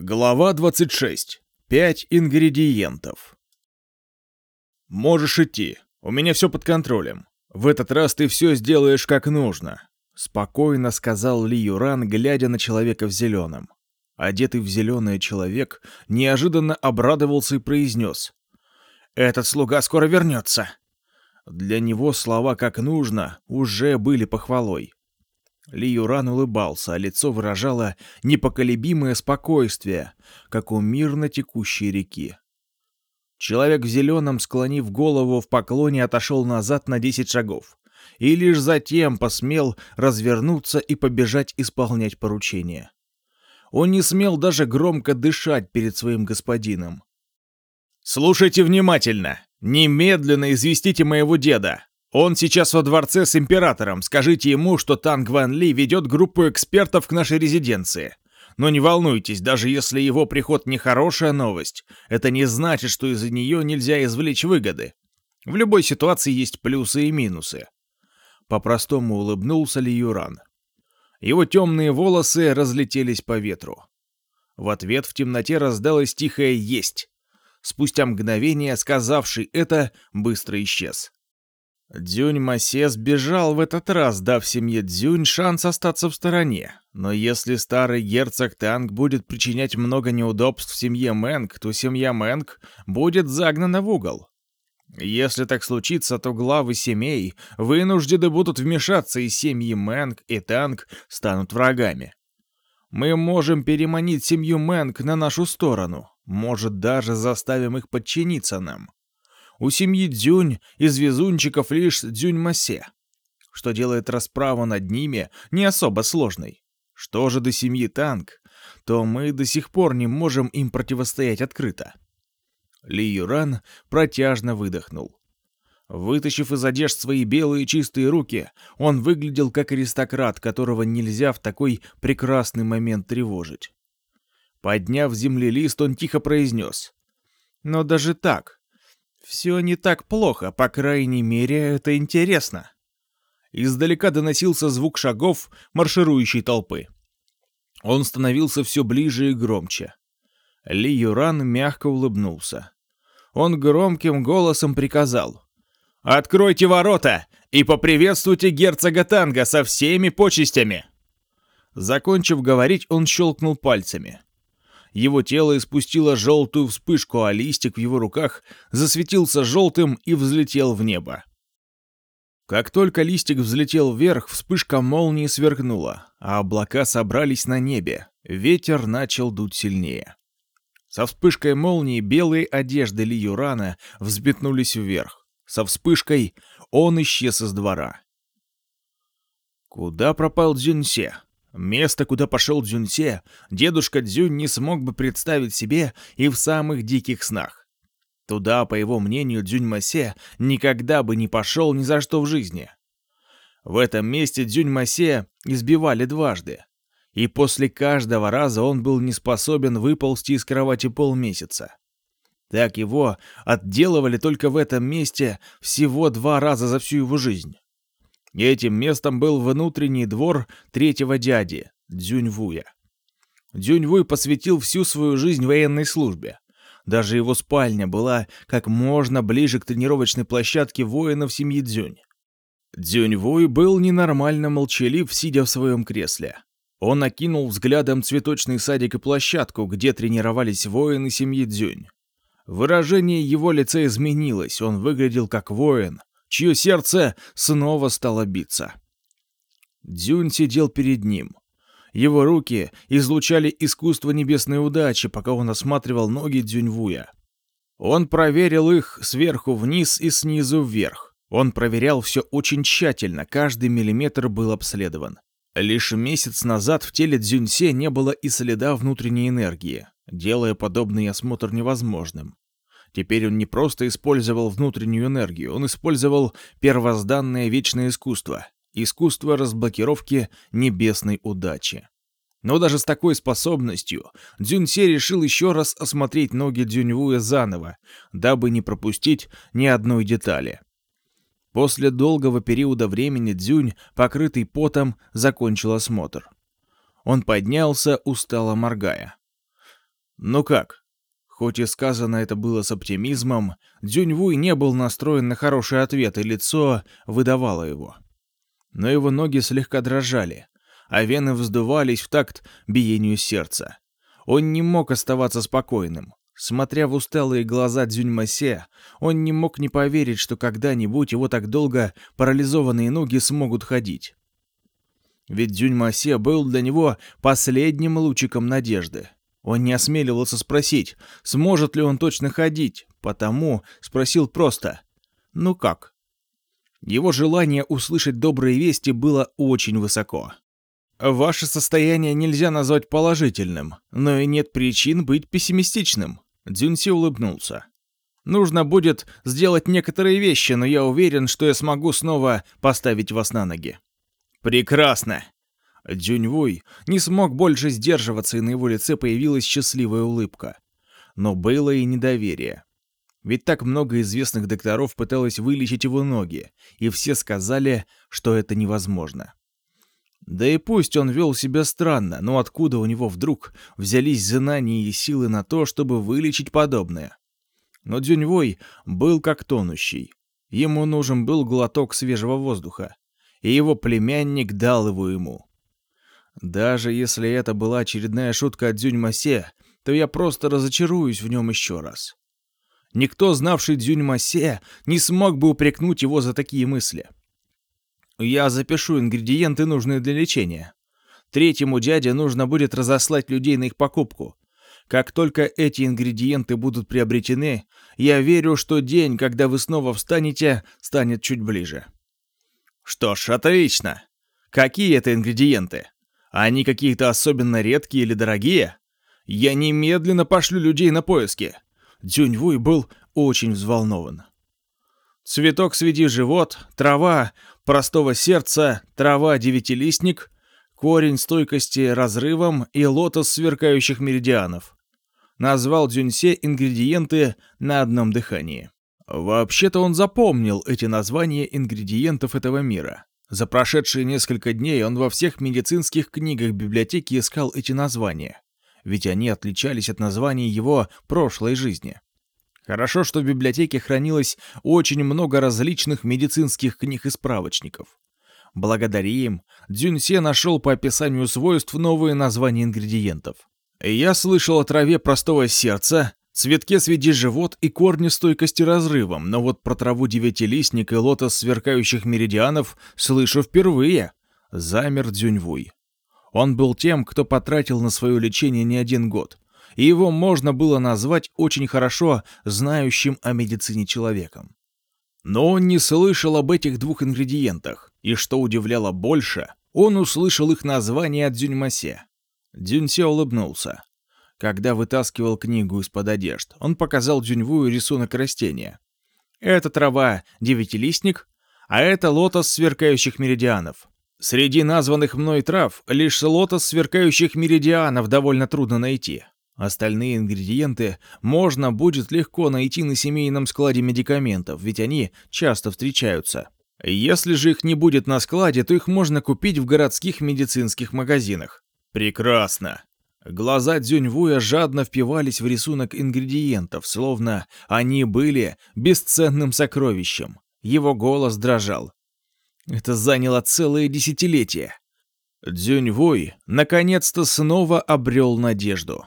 Глава 26. Пять ингредиентов. «Можешь идти. У меня все под контролем. В этот раз ты все сделаешь как нужно», — спокойно сказал Ли Юран, глядя на человека в зеленом. Одетый в зеленое человек неожиданно обрадовался и произнес. «Этот слуга скоро вернется». Для него слова «как нужно» уже были похвалой. Ли Юран улыбался, а лицо выражало непоколебимое спокойствие, как у мирно текущей реки. Человек в зеленом, склонив голову в поклоне, отошел назад на десять шагов и лишь затем посмел развернуться и побежать исполнять поручение. Он не смел даже громко дышать перед своим господином. «Слушайте внимательно! Немедленно известите моего деда! Он сейчас во дворце с императором. Скажите ему, что Танг Ван Ли ведет группу экспертов к нашей резиденции. Но не волнуйтесь, даже если его приход не хорошая новость, это не значит, что из-за нее нельзя извлечь выгоды. В любой ситуации есть плюсы и минусы. По-простому улыбнулся Ли Юран. Его темные волосы разлетелись по ветру. В ответ в темноте раздалось тихое «Есть!». Спустя мгновение, сказавший это, быстро исчез. Дзюнь Масе сбежал в этот раз, дав семье Дзюнь шанс остаться в стороне. Но если старый герцог Танг будет причинять много неудобств семье Мэнг, то семья Мэнг будет загнана в угол. Если так случится, то главы семей вынуждены будут вмешаться, и семьи Мэнг и Танг станут врагами. Мы можем переманить семью Мэнг на нашу сторону, может, даже заставим их подчиниться нам. У семьи Дзюнь из везунчиков лишь Дзюнь-Масе, что делает расправу над ними не особо сложной. Что же до семьи Танг, то мы до сих пор не можем им противостоять открыто. Ли Юран протяжно выдохнул. Вытащив из одежд свои белые чистые руки, он выглядел как аристократ, которого нельзя в такой прекрасный момент тревожить. Подняв землелист, он тихо произнес. «Но даже так, все не так плохо, по крайней мере, это интересно. Издалека доносился звук шагов марширующей толпы. Он становился все ближе и громче. Ли Юран мягко улыбнулся. Он громким голосом приказал. «Откройте ворота и поприветствуйте герцога Танга со всеми почестями!» Закончив говорить, он щелкнул пальцами. Его тело испустило желтую вспышку, а листик в его руках засветился желтым и взлетел в небо. Как только листик взлетел вверх, вспышка молнии сверкнула, а облака собрались на небе. Ветер начал дуть сильнее. Со вспышкой молнии белые одежды Ли Юрана взметнулись вверх. Со вспышкой он исчез из двора. Куда пропал Дзюньсе? Место, куда пошел Дзюньсе, дедушка Дзюнь не смог бы представить себе и в самых диких снах. Туда, по его мнению, Дзюнь-Масе никогда бы не пошел ни за что в жизни. В этом месте Дзюнь-Масе избивали дважды, и после каждого раза он был не способен выползти из кровати полмесяца. Так его отделывали только в этом месте всего два раза за всю его жизнь. Этим местом был внутренний двор третьего дяди, Дзюньвуя. Дзюньвуй посвятил всю свою жизнь военной службе. Даже его спальня была как можно ближе к тренировочной площадке воинов семьи Дзюнь. Дзюньвуй был ненормально молчалив, сидя в своем кресле. Он окинул взглядом цветочный садик и площадку, где тренировались воины семьи Дзюнь. Выражение его лица изменилось, он выглядел как воин, чье сердце снова стало биться. Дзюнь сидел перед ним. Его руки излучали искусство небесной удачи, пока он осматривал ноги Дзюньвуя. Он проверил их сверху вниз и снизу вверх. Он проверял все очень тщательно, каждый миллиметр был обследован. Лишь месяц назад в теле Дзюньсе не было и следа внутренней энергии, делая подобный осмотр невозможным. Теперь он не просто использовал внутреннюю энергию, он использовал первозданное вечное искусство, искусство разблокировки небесной удачи. Но даже с такой способностью Дзюньсе решил еще раз осмотреть ноги Дзюньвуя заново, дабы не пропустить ни одной детали. После долгого периода времени Дзюнь, покрытый потом, закончил осмотр. Он поднялся, устало моргая. «Ну как?» Хоть и сказано это было с оптимизмом, Дзюньвуй не был настроен на хороший ответ, и лицо выдавало его. Но его ноги слегка дрожали, а вены вздувались в такт биению сердца. Он не мог оставаться спокойным. Смотря в усталые глаза Дзюньмасе, он не мог не поверить, что когда-нибудь его так долго парализованные ноги смогут ходить. Ведь Дзюньмасе был для него последним лучиком надежды. Он не осмеливался спросить, сможет ли он точно ходить, потому спросил просто «Ну как?». Его желание услышать добрые вести было очень высоко. Ваше состояние нельзя назвать положительным, но и нет причин быть пессимистичным. Дзюнси улыбнулся. Нужно будет сделать некоторые вещи, но я уверен, что я смогу снова поставить вас на ноги. Прекрасно. Дзюньвуй не смог больше сдерживаться, и на его лице появилась счастливая улыбка. Но было и недоверие. Ведь так много известных докторов пыталось вылечить его ноги, и все сказали, что это невозможно. Да и пусть он вел себя странно, но откуда у него вдруг взялись знания и силы на то, чтобы вылечить подобное? Но Дзюньвой был как тонущий. Ему нужен был глоток свежего воздуха, и его племянник дал его ему. Даже если это была очередная шутка от Дзюньмасе, то я просто разочаруюсь в нем еще раз. Никто, знавший Дзюньмасе, не смог бы упрекнуть его за такие мысли. Я запишу ингредиенты, нужные для лечения. Третьему дяде нужно будет разослать людей на их покупку. Как только эти ингредиенты будут приобретены, я верю, что день, когда вы снова встанете, станет чуть ближе. Что ж, отлично. Какие это ингредиенты? Они какие-то особенно редкие или дорогие? Я немедленно пошлю людей на поиски. Дзюньвуй был очень взволнован. Цветок «Сведи живот», трава простого сердца, трава «Девятилистник», корень стойкости разрывом и лотос сверкающих меридианов. Назвал Дзюньсе ингредиенты на одном дыхании. Вообще-то он запомнил эти названия ингредиентов этого мира. За прошедшие несколько дней он во всех медицинских книгах библиотеки искал эти названия, ведь они отличались от названий его прошлой жизни. Хорошо, что в библиотеке хранилось очень много различных медицинских книг и справочников. Благодаря им Дзюньсе нашел по описанию свойств новые названия ингредиентов. Я слышал о траве простого сердца, Цветке сведи живот и корни стойкости разрывом, но вот про траву девятилистник и лотос сверкающих меридианов слышу впервые. Замер Дзюньвуй. Он был тем, кто потратил на свое лечение не один год, и его можно было назвать очень хорошо знающим о медицине человеком. Но он не слышал об этих двух ингредиентах, и что удивляло больше, он услышал их название от Дзюньмасе. Дзюньсе улыбнулся. Когда вытаскивал книгу из-под одежд, он показал Дзюньвую рисунок растения. Это трава девятилистник, а это лотос сверкающих меридианов. Среди названных мной трав лишь лотос сверкающих меридианов довольно трудно найти. Остальные ингредиенты можно будет легко найти на семейном складе медикаментов, ведь они часто встречаются. Если же их не будет на складе, то их можно купить в городских медицинских магазинах. Прекрасно. Глаза Дзюньвуя жадно впивались в рисунок ингредиентов, словно они были бесценным сокровищем. Его голос дрожал. Это заняло целое десятилетие. Дзюньвуй наконец-то снова обрел надежду.